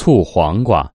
醋黄瓜。